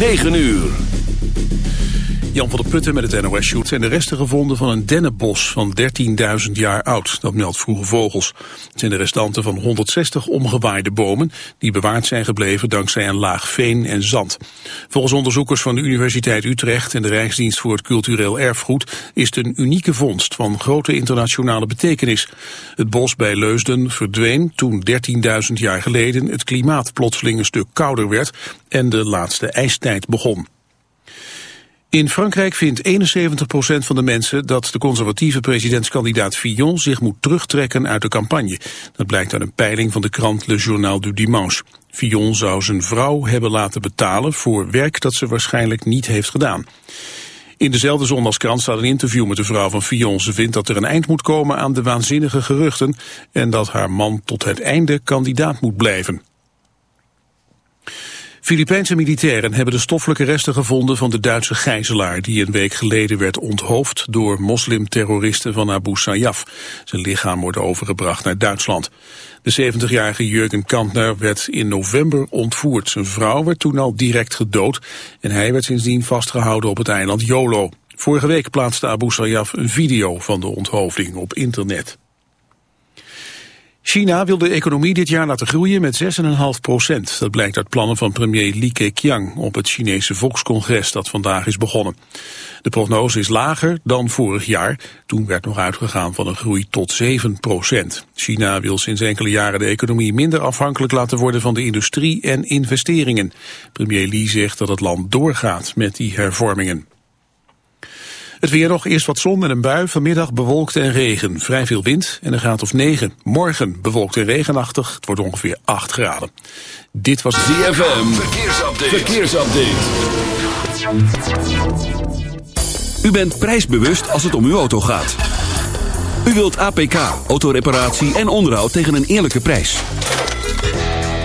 9 uur. Jan van der Putten met het NOS-shoot zijn de resten gevonden van een dennenbos van 13.000 jaar oud. Dat meldt Vroege Vogels. Het zijn de restanten van 160 omgewaaide bomen die bewaard zijn gebleven dankzij een laag veen en zand. Volgens onderzoekers van de Universiteit Utrecht en de Rijksdienst voor het Cultureel Erfgoed is het een unieke vondst van grote internationale betekenis. Het bos bij Leusden verdween toen 13.000 jaar geleden het klimaat plotseling een stuk kouder werd en de laatste ijstijd begon. In Frankrijk vindt 71% van de mensen dat de conservatieve presidentskandidaat Fillon zich moet terugtrekken uit de campagne. Dat blijkt uit een peiling van de krant Le Journal du Dimanche. Fillon zou zijn vrouw hebben laten betalen voor werk dat ze waarschijnlijk niet heeft gedaan. In dezelfde zondagskrant staat een interview met de vrouw van Fillon. Ze vindt dat er een eind moet komen aan de waanzinnige geruchten en dat haar man tot het einde kandidaat moet blijven. Filipijnse militairen hebben de stoffelijke resten gevonden van de Duitse gijzelaar die een week geleden werd onthoofd door moslimterroristen van Abu Sayyaf. Zijn lichaam wordt overgebracht naar Duitsland. De 70-jarige Jurgen Kantner werd in november ontvoerd. Zijn vrouw werd toen al direct gedood en hij werd sindsdien vastgehouden op het eiland Jolo. Vorige week plaatste Abu Sayyaf een video van de onthoofding op internet. China wil de economie dit jaar laten groeien met 6,5 procent. Dat blijkt uit plannen van premier Li Keqiang op het Chinese Volkscongres dat vandaag is begonnen. De prognose is lager dan vorig jaar. Toen werd nog uitgegaan van een groei tot 7 procent. China wil sinds enkele jaren de economie minder afhankelijk laten worden van de industrie en investeringen. Premier Li zegt dat het land doorgaat met die hervormingen. Het weer nog, eerst wat zon en een bui, vanmiddag bewolkt en regen. Vrij veel wind en een graad of 9. Morgen bewolkt en regenachtig, het wordt ongeveer 8 graden. Dit was ZFM, verkeersupdate. verkeersupdate. U bent prijsbewust als het om uw auto gaat. U wilt APK, autoreparatie en onderhoud tegen een eerlijke prijs.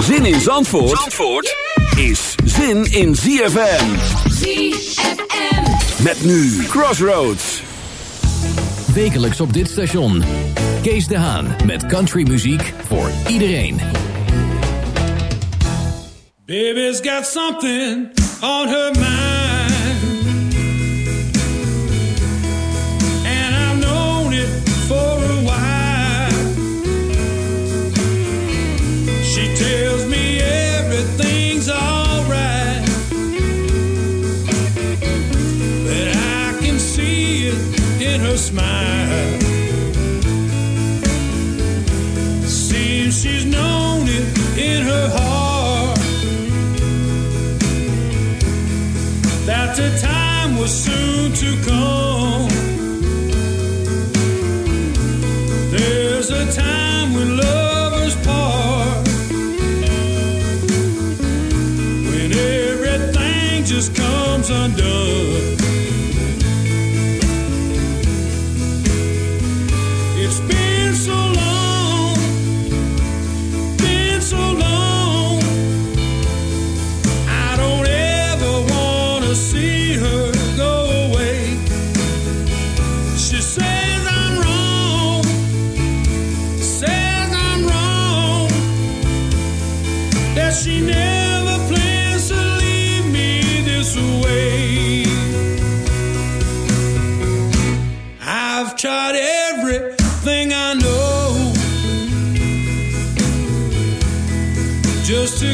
Zin in Zandvoort, Zandvoort is zin in ZFM. ZFM. Met nu Crossroads. Wekelijks op dit station. Kees de Haan met countrymuziek voor iedereen. Baby's got something on her mind. Smile. Seems she's known it in her heart that the time was soon to come. There's a time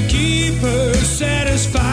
to keep her satisfied.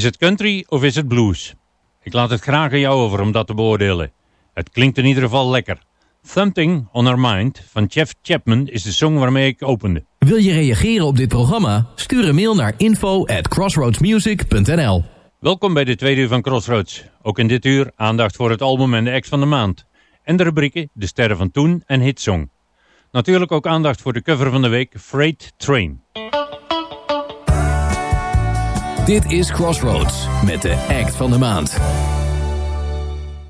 Is het country of is het blues? Ik laat het graag aan jou over om dat te beoordelen. Het klinkt in ieder geval lekker. Something on Our Mind van Jeff Chapman is de song waarmee ik opende. Wil je reageren op dit programma? Stuur een mail naar info at crossroadsmusic.nl Welkom bij de tweede uur van Crossroads. Ook in dit uur aandacht voor het album en de ex van de maand. En de rubrieken De Sterren van Toen en Hitsong. Natuurlijk ook aandacht voor de cover van de week Freight Train. Dit is Crossroads met de act van de maand.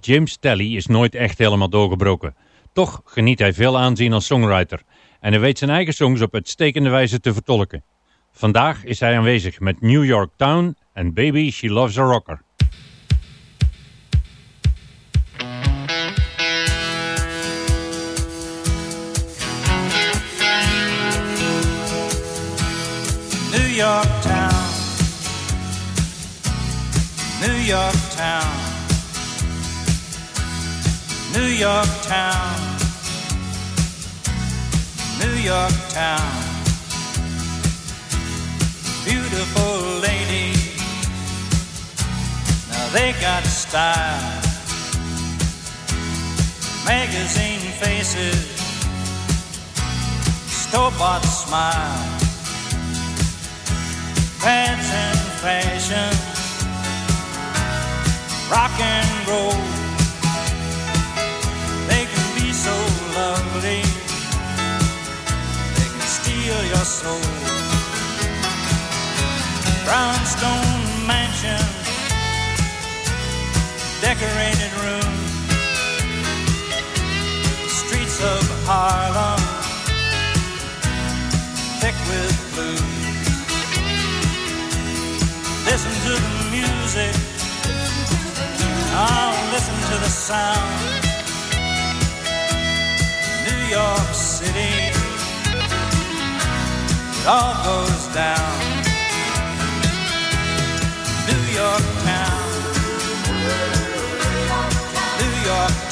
James Talley is nooit echt helemaal doorgebroken. Toch geniet hij veel aanzien als songwriter. En hij weet zijn eigen songs op uitstekende wijze te vertolken. Vandaag is hij aanwezig met New York Town en Baby She Loves a Rocker. New York town, New York town, New York town, New York town. Beautiful lady, now they got style. Magazine faces, store-bought smile. Pants and fashion, rock and roll. They can be so lovely, they can steal your soul. Brownstone mansion, decorated room, streets of Harlem, thick with blue. Listen to the music. Oh, listen to the sound. New York City. It all goes down. New York town. New York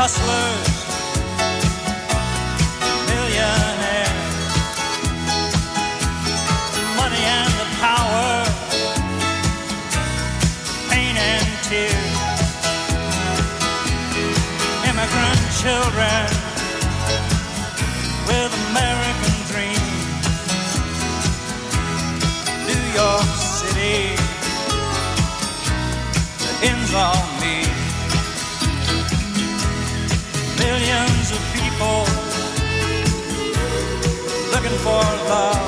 hustlers, millionaires, money and the power, pain and tears, immigrant children with American dreams, New York City, the ends all looking for love.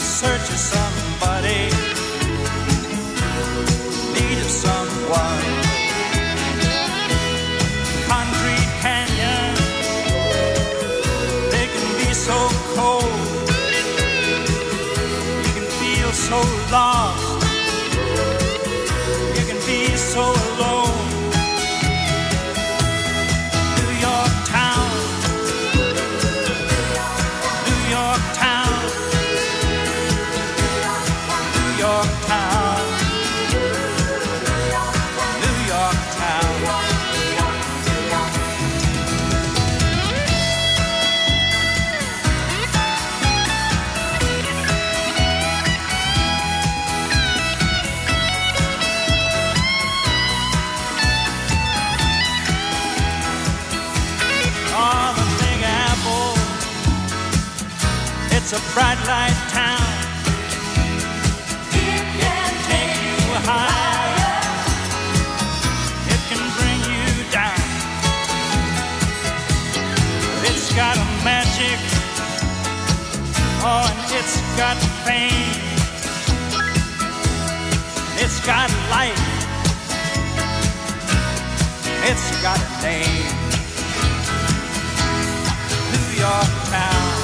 Search of somebody, need of someone. Concrete canyon, they can be so cold. You can feel so lost. You can be so alone. a bright light town. It can take you higher. It can bring you down. It's got a magic. Oh, and it's got fame. It's got light. It's got a name. New York town.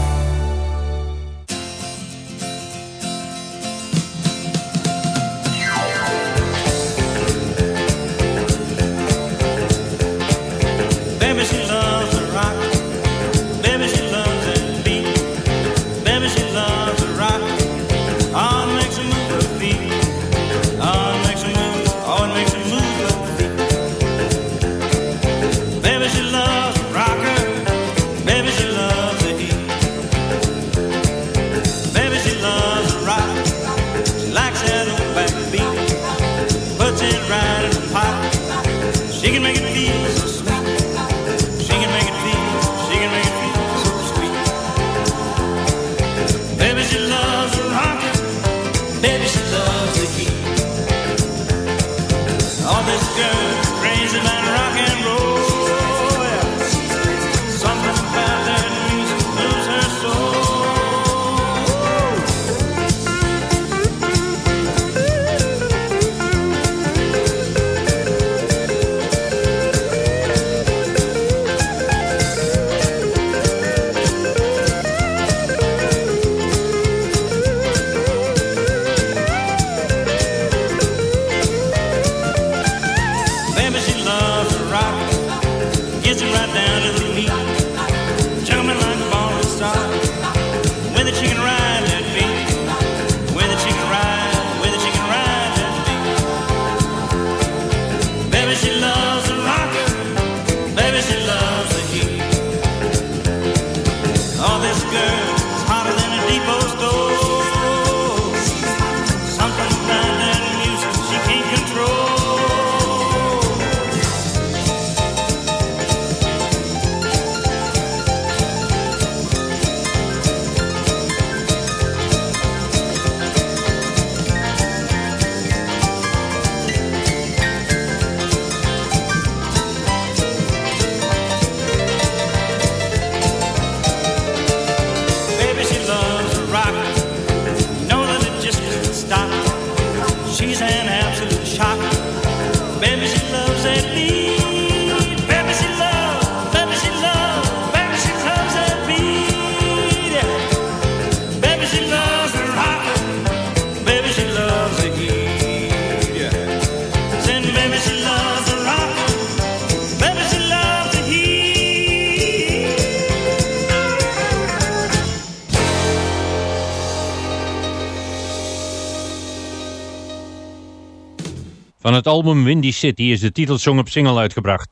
Van het album Windy City is de titelsong op single uitgebracht.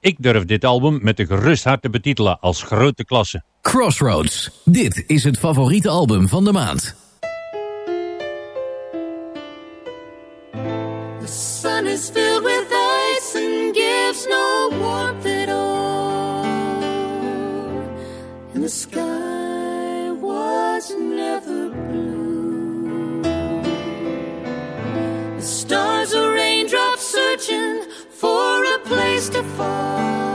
Ik durf dit album met een gerust hart te betitelen als grote klasse. Crossroads. Dit is het favoriete album van de maand. The sun is filled with ice and gives no warmth at all. And the sky was never blue. searching for a place to fall.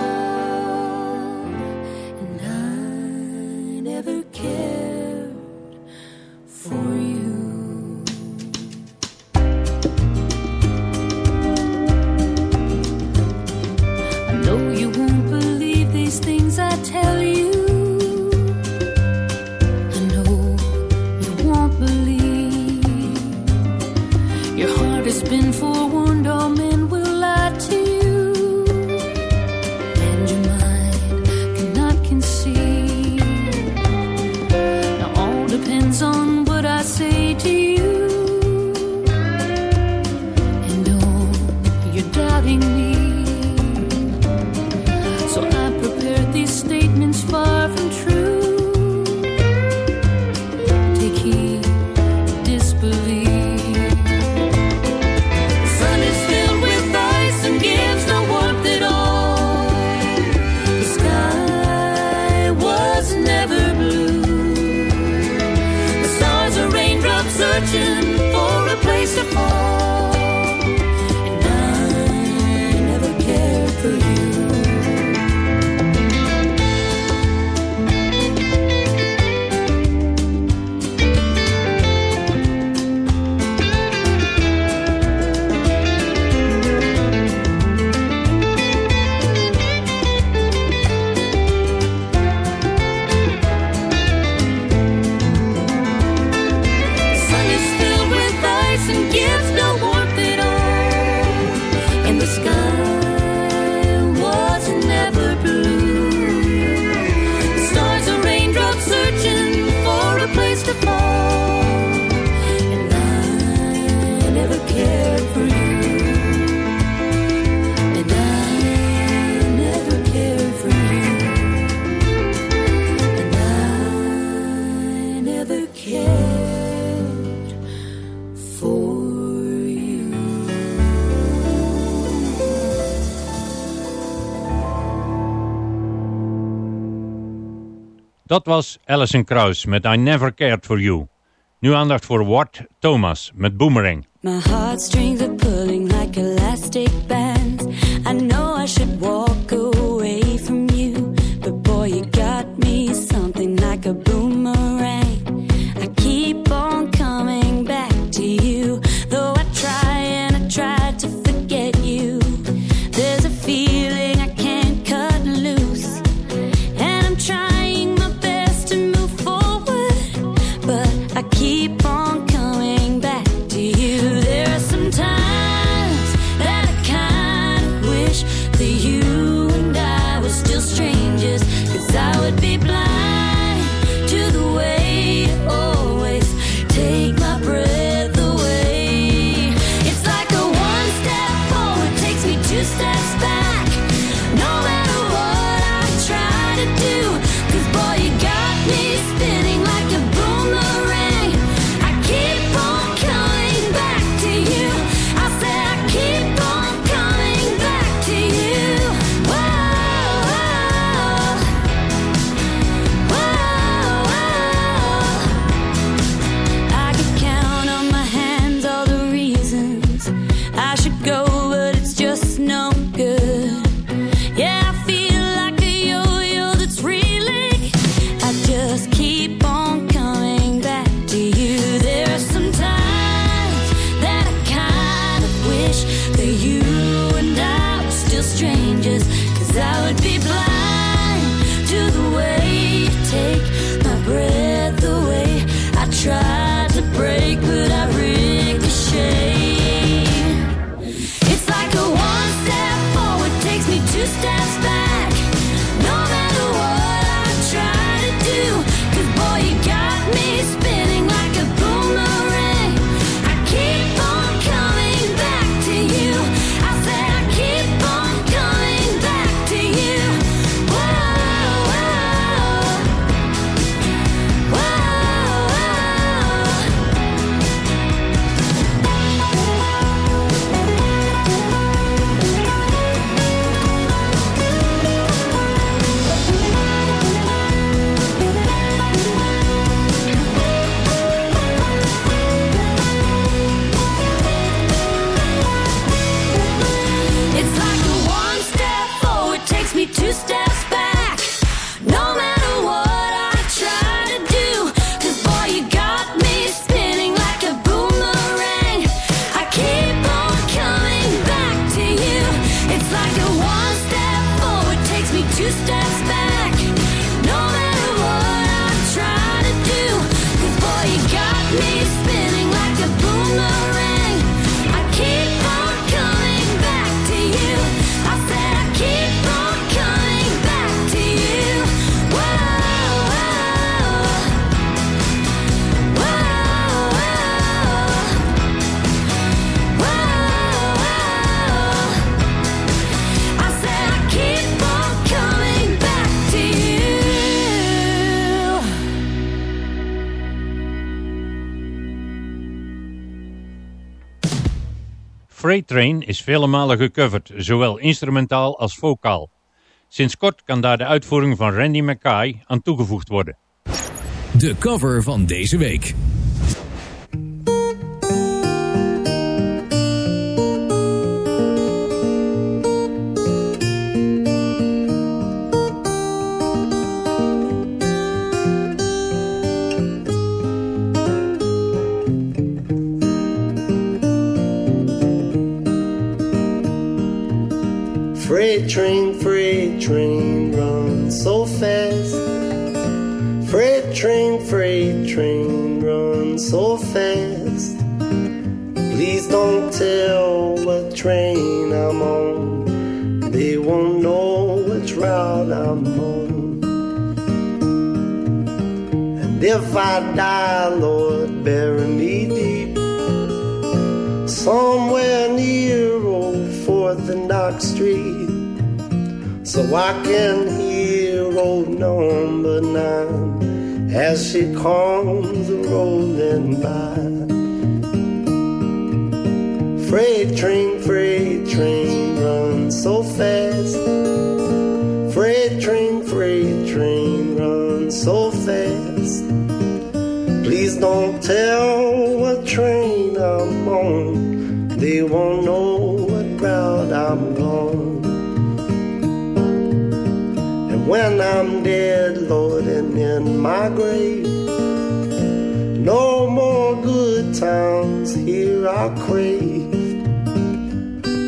Dat was Alison Krauss met I Never Cared For You. Nu aandacht voor Ward Thomas met Boomerang. My heartstrings are pulling like elastic bands. I know I should walk Freight Train is vele malen gecoverd, zowel instrumentaal als vocaal. Sinds kort kan daar de uitvoering van Randy McKay aan toegevoegd worden. De cover van deze week. Freight train, freight train, run so fast. Freight train, freight train, run so fast. Please don't tell what train I'm on. They won't know which route I'm on. And if I die, Lord, bury me deep. Somewhere near old Fourth and Dock Street so I can hear old number nine as she comes rolling by. Freight train, freight train, run so fast. Freight train, freight train, run so fast. Please don't tell what train I'm on. They won't know what route I'm on. And when I'm dead, Lord, and in my grave. No more good times here I crave.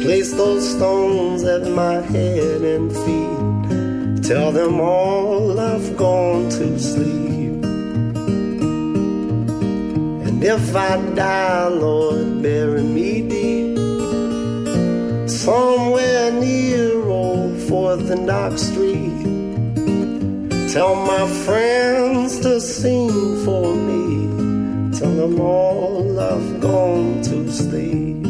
Place those stones at my head and feet. Tell them all I've gone to sleep. And if I die, Lord, bury me deep. Somewhere near old Fourth and Dock Street. Tell my friends to sing for me. Tell them all I've gone to sleep.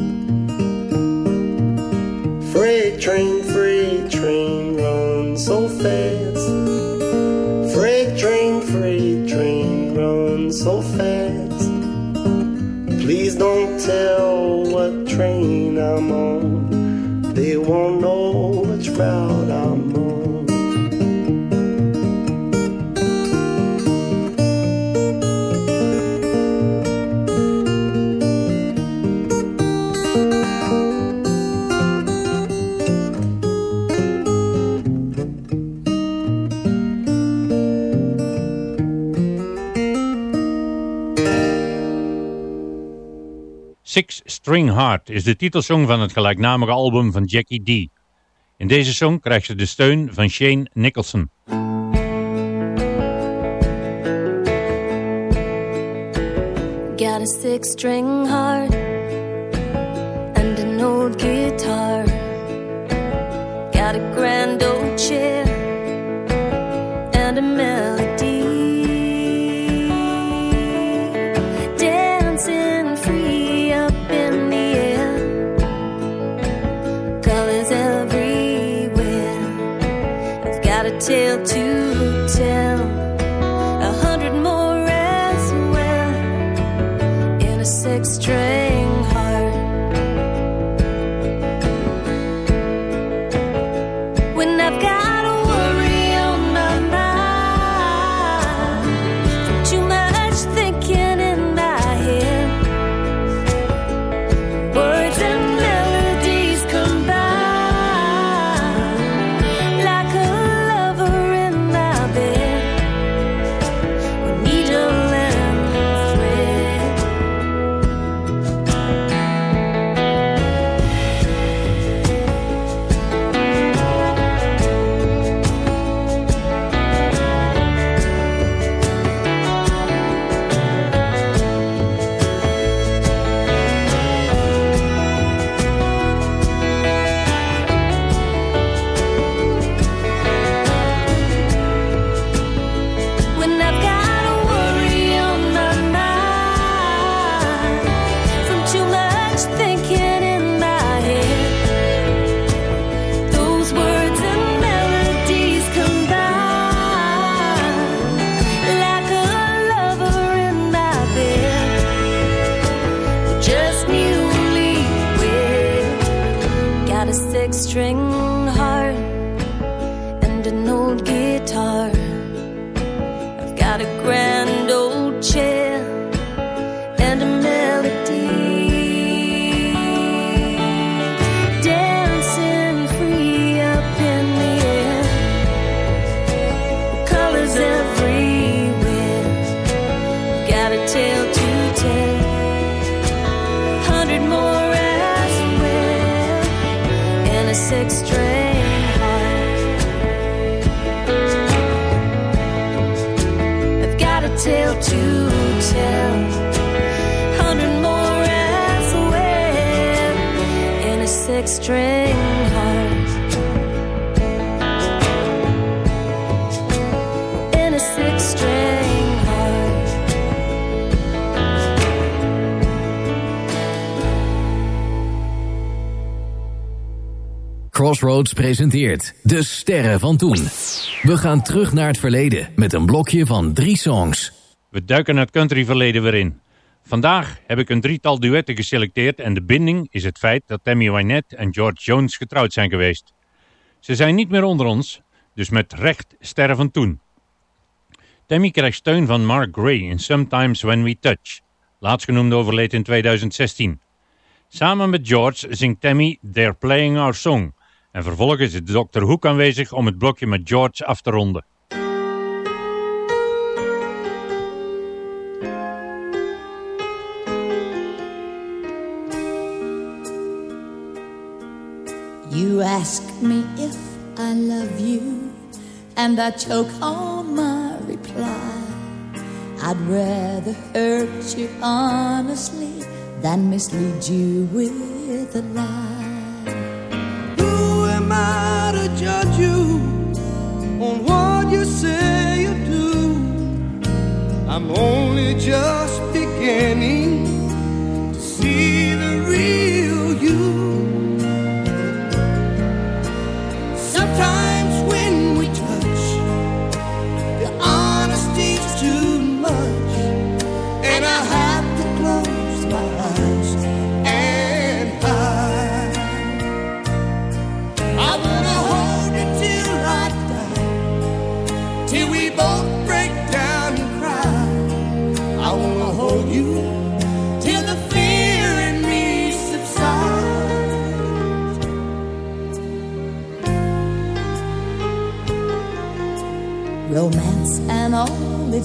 Freight train, freight train, run so fast. Freight train, freight train, run so fast. Please don't tell what train I'm on. Won't know Six String Heart is de titelsong van het gelijknamige album van Jackie D. In deze song krijgt ze de steun van Shane Nicholson. Got a six string heart and an old guitar. Got a grand old chair Crossroads presenteert De Sterren van Toen. We gaan terug naar het verleden met een blokje van drie songs. We duiken het countryverleden weer in. Vandaag heb ik een drietal duetten geselecteerd en de binding is het feit dat Tammy Wynette en George Jones getrouwd zijn geweest. Ze zijn niet meer onder ons, dus met recht sterren van toen. Tammy krijgt steun van Mark Gray in Sometimes When We Touch. Laatstgenoemde overleed in 2016. Samen met George zingt Tammy They're Playing Our Song. En vervolgens is Dr. Hoek aanwezig om het blokje met George af te ronden. You ask me if I love you, and I choke on my reply. I'd rather hurt you honestly than mislead you with a lie. To judge you on what you say you do? I'm only just beginning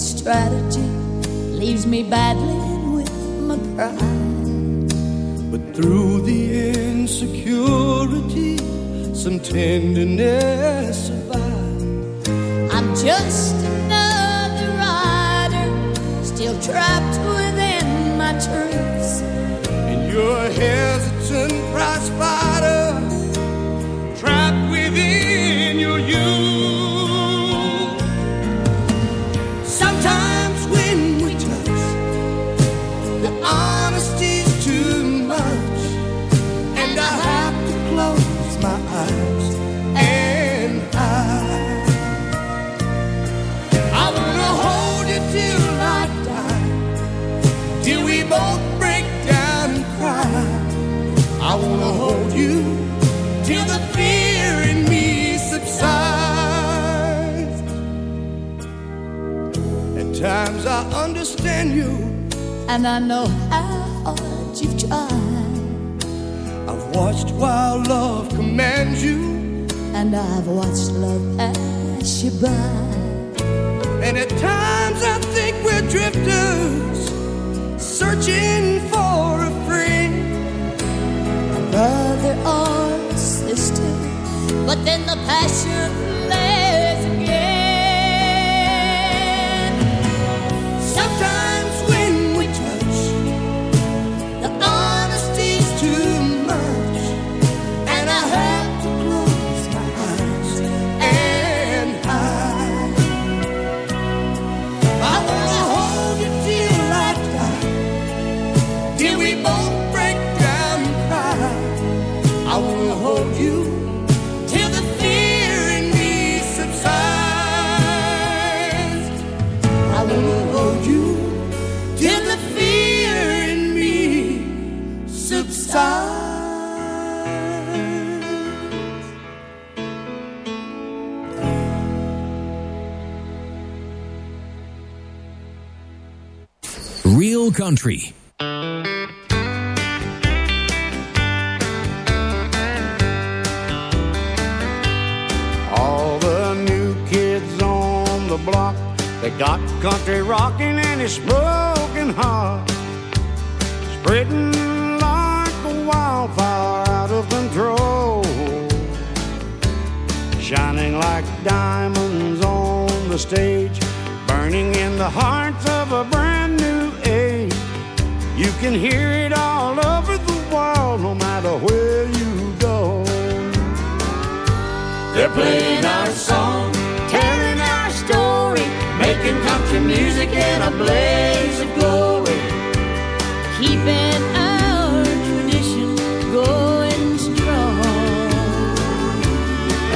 strategy leaves me battling with my pride. But through the insecurity, some tenderness survives. I'm just another rider, still trapped within my truths. And you're a hesitant prize fighter, trapped within your youth. And I know how hard you've tried. I've watched while love commands you, And I've watched love pass you by. and at times I think we're drifters searching for a friend. brother or sister, but then the passion Country. All the new kids on the block, they got country rocking and it's smoking hot. Spreading like a wildfire out of control. Shining like diamonds on the stage, burning in the hearts of a brand new. You can hear it all over the world, no matter where you go. They're playing our song, telling our story, making country music in a blaze of glory. Keeping our tradition going strong.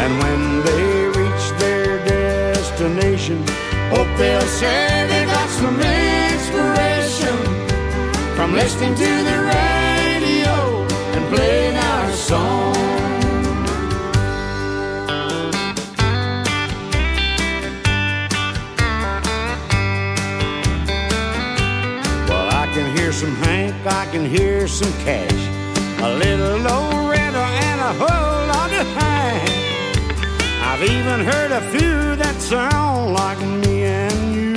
And when they reach their destination, hope they'll say they got some from listening to the radio and playing our song. Well, I can hear some Hank, I can hear some Cash, a little Loretta and a whole lot of Hank. I've even heard a few that sound like me and you.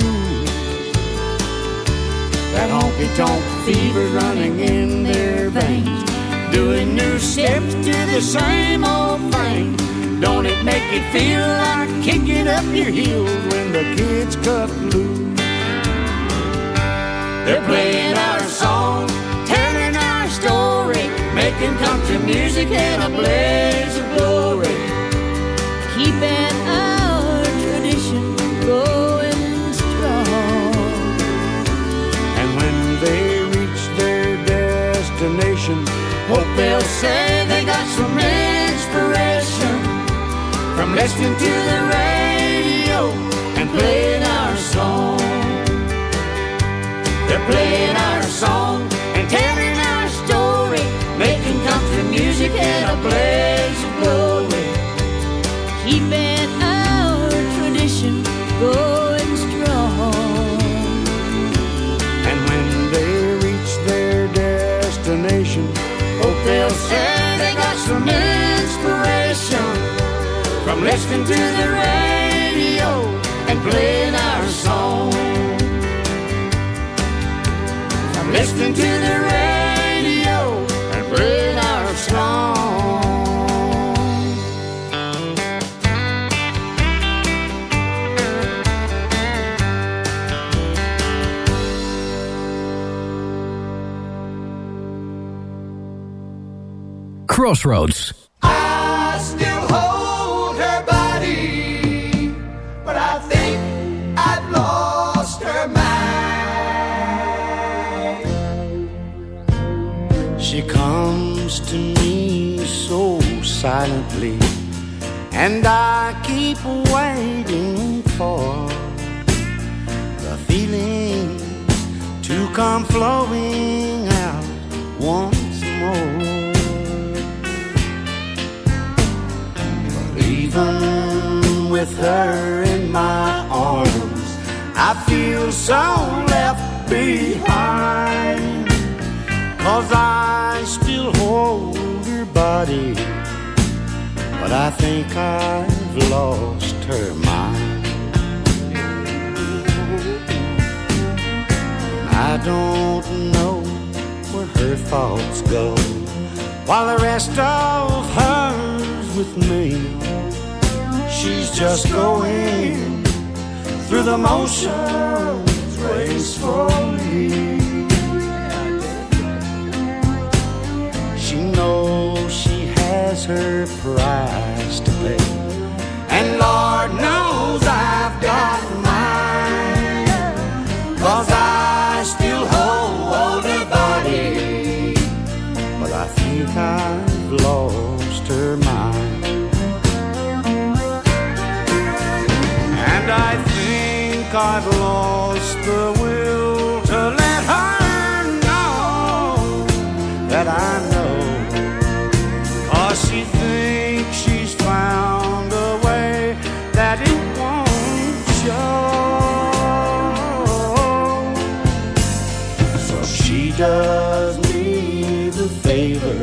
That honky tonk fever running in their veins, doing new steps to the same old thing. Don't it make you feel like kicking up your heels when the kids cut loose? They're playing our song, telling our story, making country music in a blaze of glory. Hope they'll say they got some inspiration from listening to the radio and playing our song. They're playing our song and telling our story, making country music in a blaze of glory. Keeping some inspiration from listening to the radio and playing our song. From listening to the radio mind. She comes to me so silently, and I keep waiting for the feeling to come flowing with her in my arms, I feel so left behind. Cause I still hold her body, but I think I've lost her mind. I don't know where her thoughts go, while the rest of hers with me, she's just going through the motions gracefully. She knows she has her price to pay. And Lord knows I've got mine. Cause I still hold her body. But I think I've I've lost the will to let her know that I know. Cause she thinks she's found a way that it won't show. So she does me the favor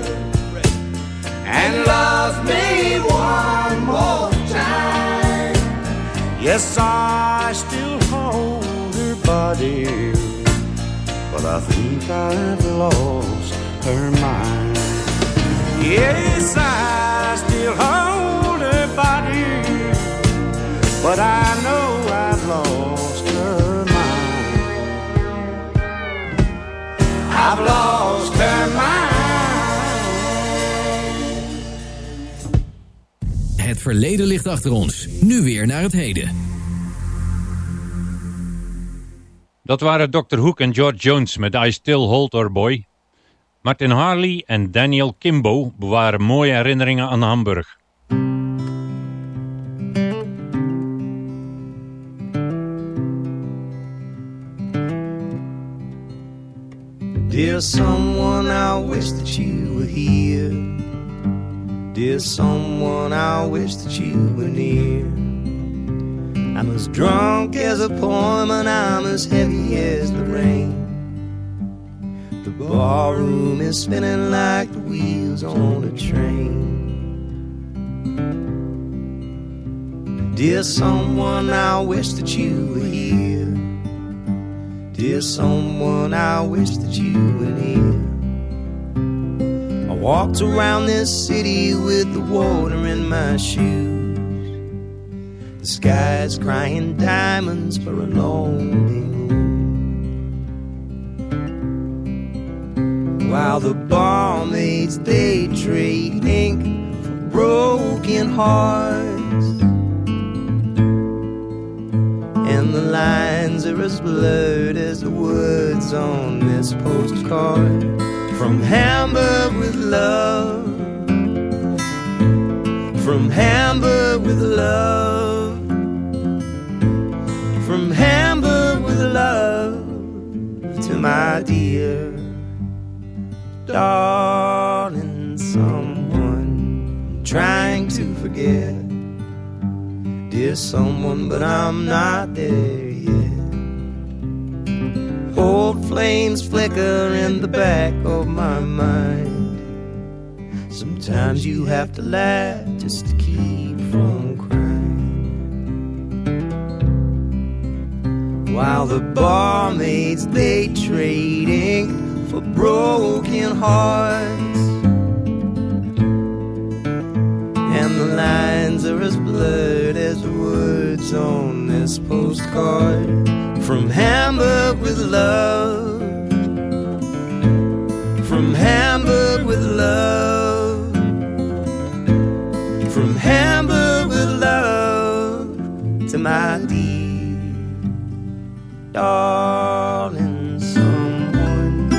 and loves me one more time. Yes, I body, but I think I've lost her mind. Yes, I still hold her body, but I know I've lost her mind. I've lost her mind. Het verleden ligt achter ons. Nu weer naar het heden. Dat waren Dr. Hook en George Jones met I Still Hold Her Boy. Martin Harley en Daniel Kimbo bewaren mooie herinneringen aan Hamburg. Dear someone, I wish that you were here. Dear someone, I wish that you were near. I'm as drunk as a poem and I'm as heavy as the rain. The barroom is spinning like the wheels on a train. Dear someone, I wish that you were here. Dear someone, I wish that you were near. I walked around this city with the water in my shoes. The sky's crying diamonds for a lonely moon. While the barmaids they trade ink for broken hearts. And the lines are as blurred as the words on this postcard from Hamburg with love. From Hamburg with love. Love to my dear darling someone trying to forget dear someone, but I'm not there yet. Old flames flicker in the back of my mind. Sometimes you have to laugh to keep the barmaids they trade ink for broken hearts. And the lines are as blurred as the words on this postcard from Hamburg with love. From Hamburg with love. From Hamburg with love to my darling someone.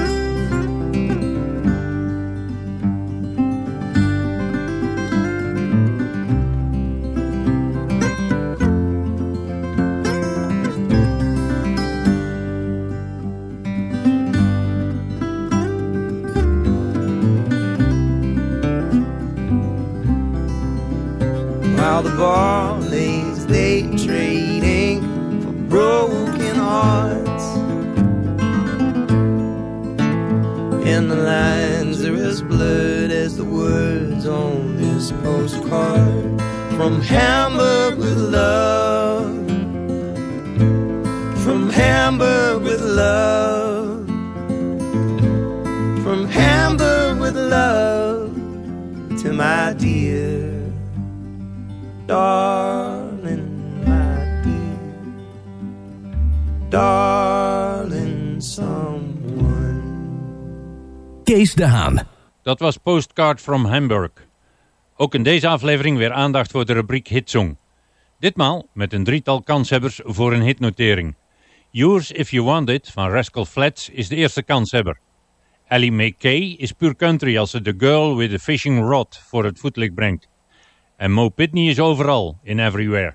While the barmaids from Hamburg with love. From Hamburg with love. From Hamburg with love to my dear darling, my dear, darling, someone. Kees de Haan. Dat was Postcard from Hamburg. Ook in deze aflevering weer aandacht voor de rubriek Hitsong. Ditmaal met een drietal kanshebbers voor een hitnotering. Yours If You Want It van Rascal Flats is de eerste kanshebber. Ellie McKay is puur country als ze The Girl with the Fishing Rod voor het voetlicht brengt. En Mo Pitney is overal, in Everywhere.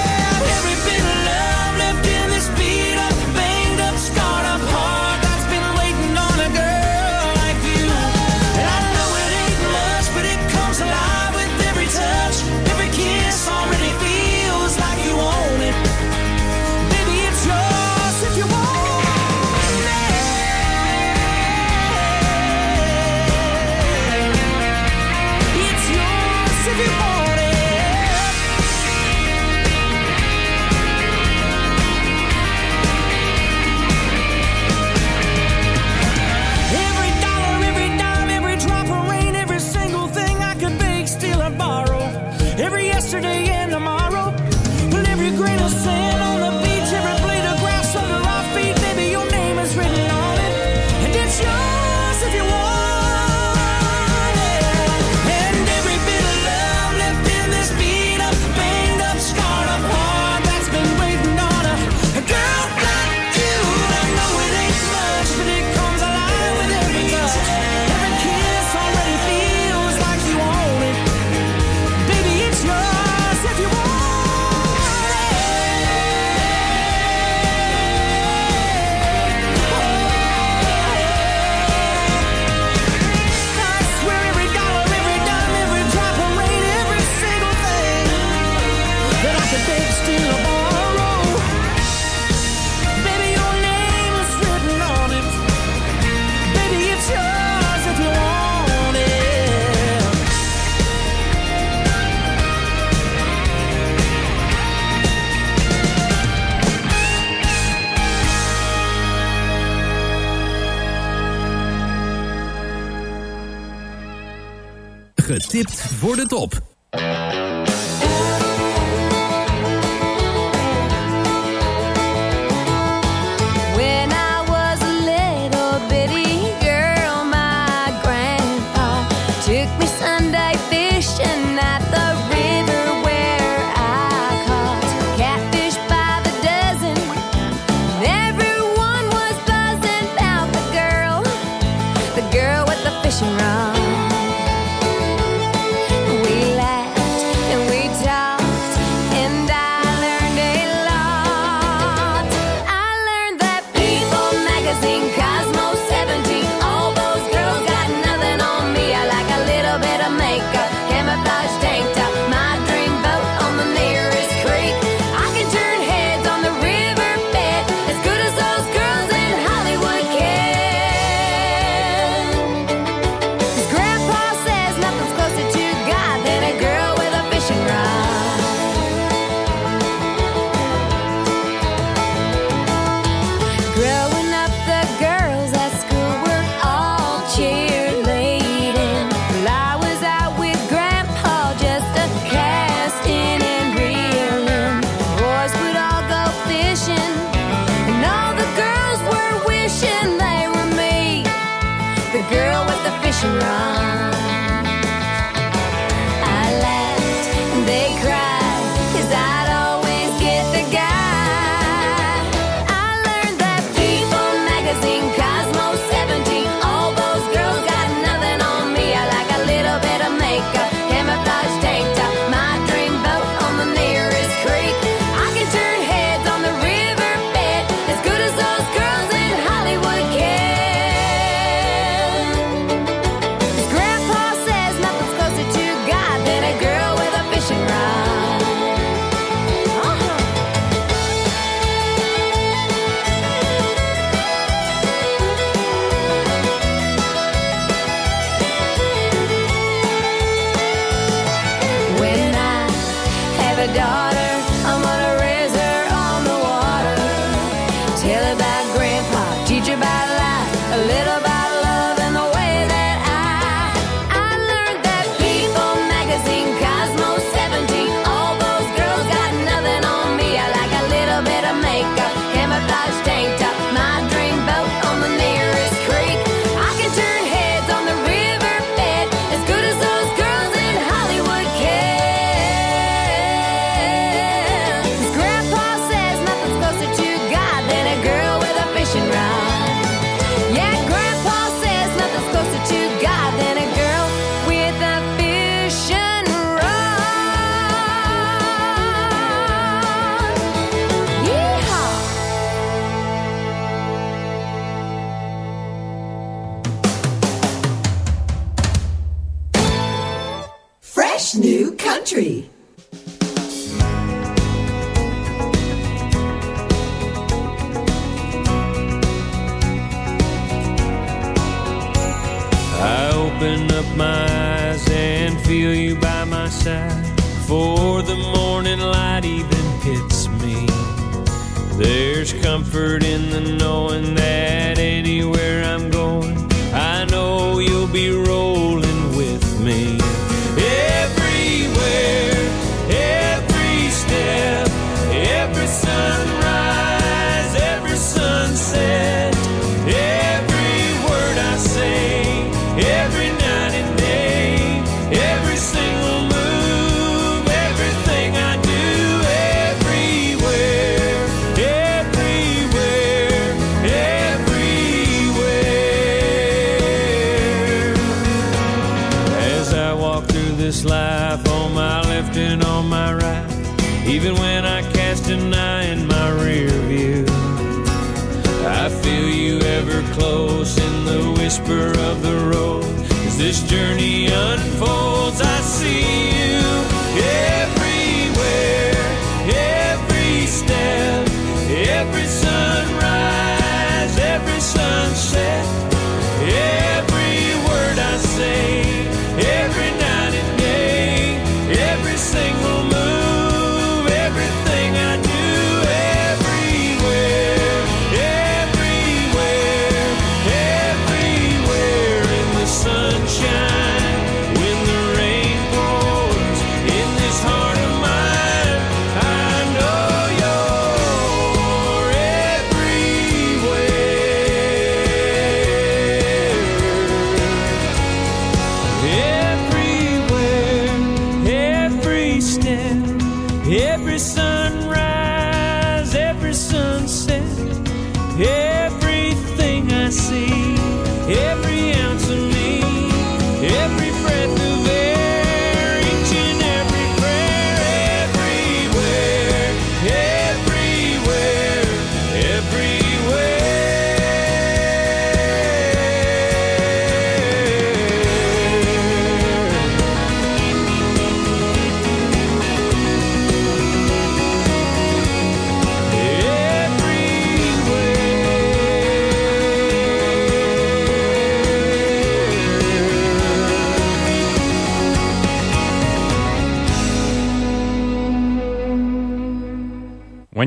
voor de top.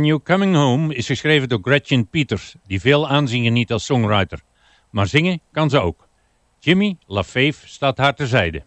When You Coming Home is geschreven door Gretchen Peters, die veel aanzien geniet als songwriter. Maar zingen kan ze ook. Jimmy LaFave staat haar terzijde.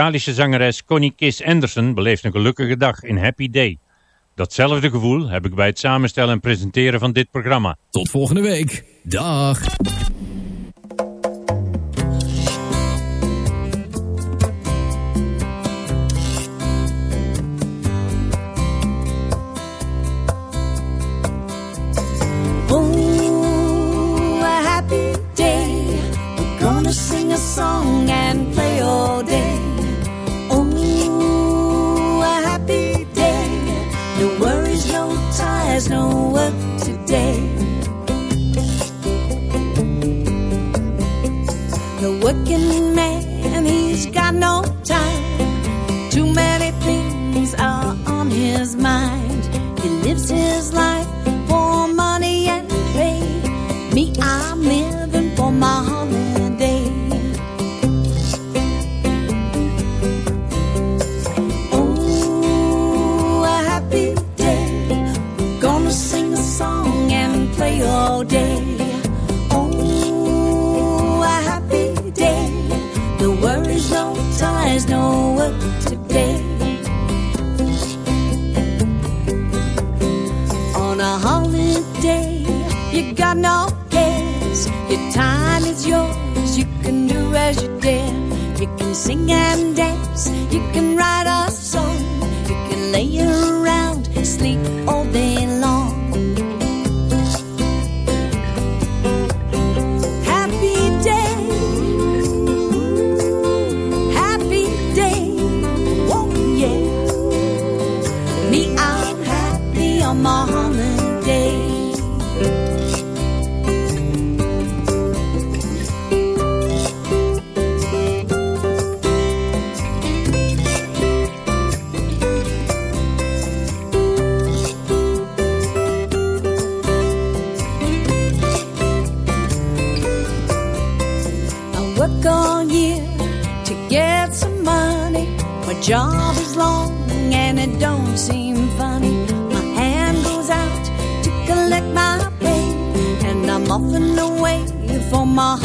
Australische zangeres Connie Kiss Anderson beleeft een gelukkige dag in Happy Day. Datzelfde gevoel heb ik bij het samenstellen en presenteren van dit programma. Tot volgende week. Dag. song and play all day. away for my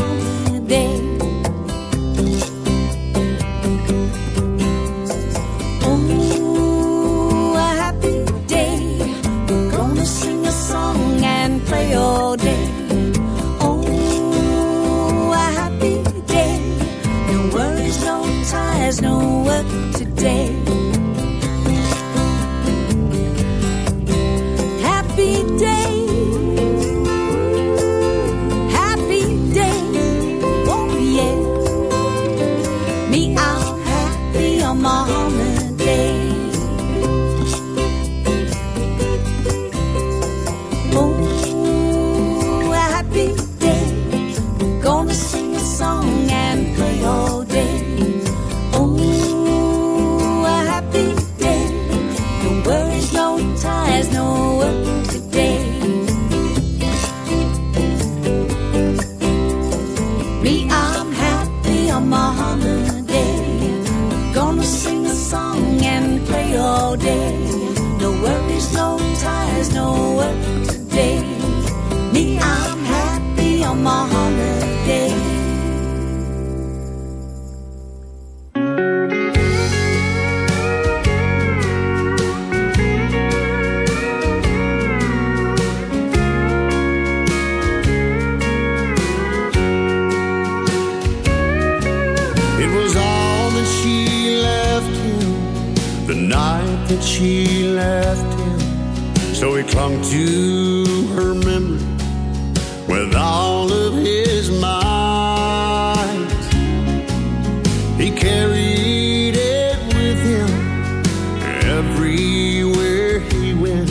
everywhere he went,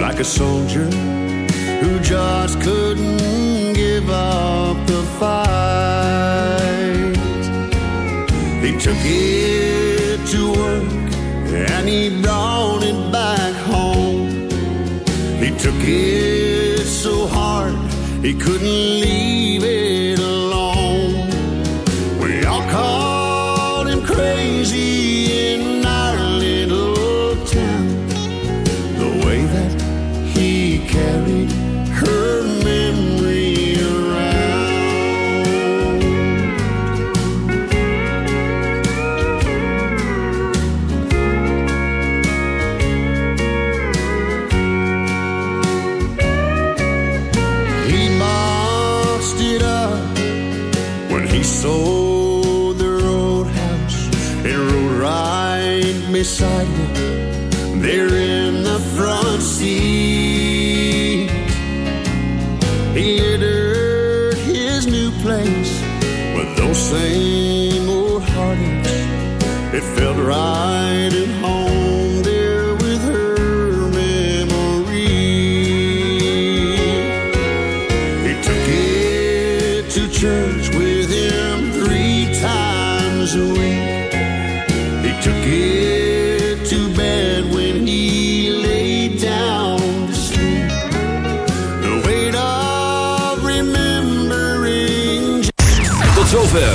like a soldier who just couldn't give up the fight. He took it to work and he brought it back home. He took it so hard he couldn't leave it right